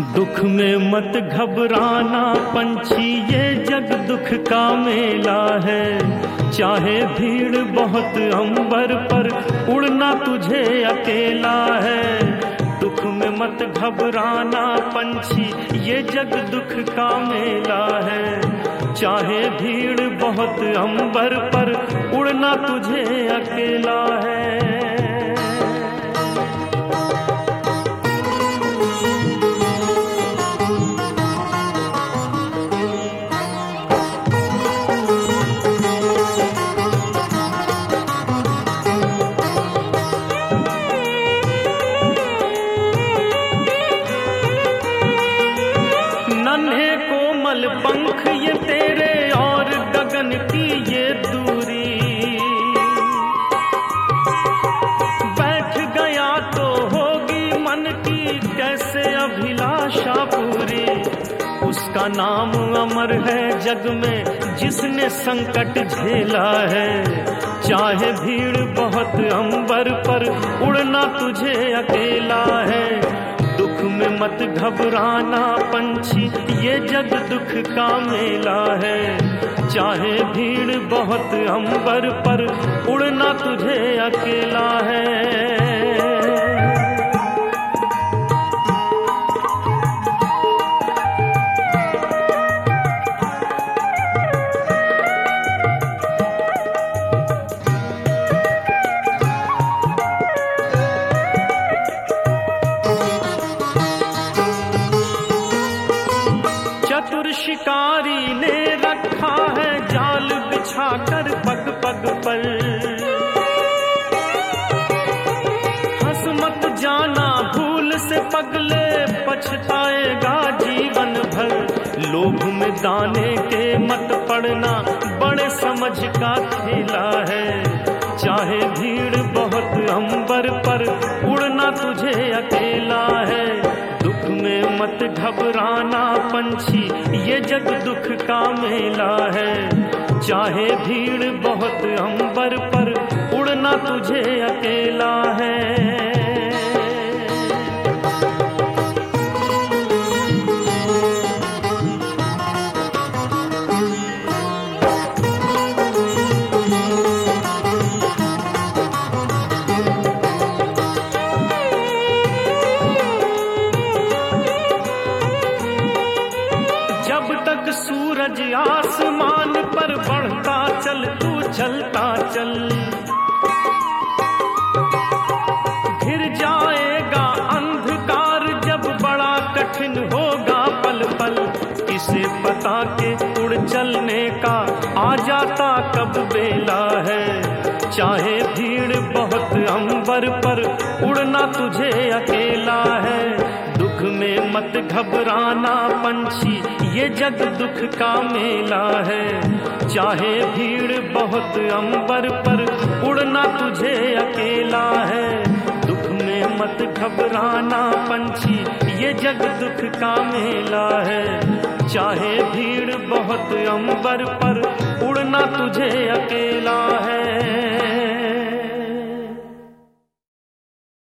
दुख में मत घबराना, पंछी, ये जग दुख का मेला है। चाहे भीड़ बहुत अंबर पर उड़ना तुझे अकेला है। दुख में मत घबराना, पंछी, ये जग दुख का मेला है। चाहे भीड़ बहुत अंबर पर उड़ना तुझे अकेला है। उसका नाम अमर है जग में, जिसने संकट झेला है। चाहे भीड़ बहुत अंबर पर उड़ना तुझे अकेला है। दुख में मत घबराना पंछी, ये जग दुख का मेला है। चाहे भीड़ बहुत अंबर पर उड़ना तुझे अकेला है। चतुर शिकारी ने रखा है जाल बिछाकर पग पग पर। हंस मत जाना, भूल से पगले पछताएगा जीवन भर। लोभ में दाने के मत पड़ना बड़े समझ का खेला है। चाहे भीड़ बहुत अंबर पर उड़ना तुझे अकेला मत घबराना पंछी, ये जग दुख का मेला है। चाहे भीड़ बहुत अंबर पर, उड़ना तुझे अकेला है सूरज आसमान पर बढ़ता चल, तू चलता चल। घिर जाएगा अंधकार जब बड़ा कठिन होगा पल पल। किसे पता के उड़ चलने का आ जाता कब बेला है। चाहे भीड़ बहुत अंबर पर उड़ना तुझे अकेला मत घबराना पंछी, ये जग दुख का मेला है। चाहे भीड़ बहुत अंबर पर उड़ना तुझे अकेला है। दुख में मत घबराना पंछी, ये जग दुख का मेला है। चाहे भीड़ बहुत अंबर पर उड़ना तुझे अकेला है।